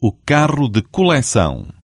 O carro de coleção.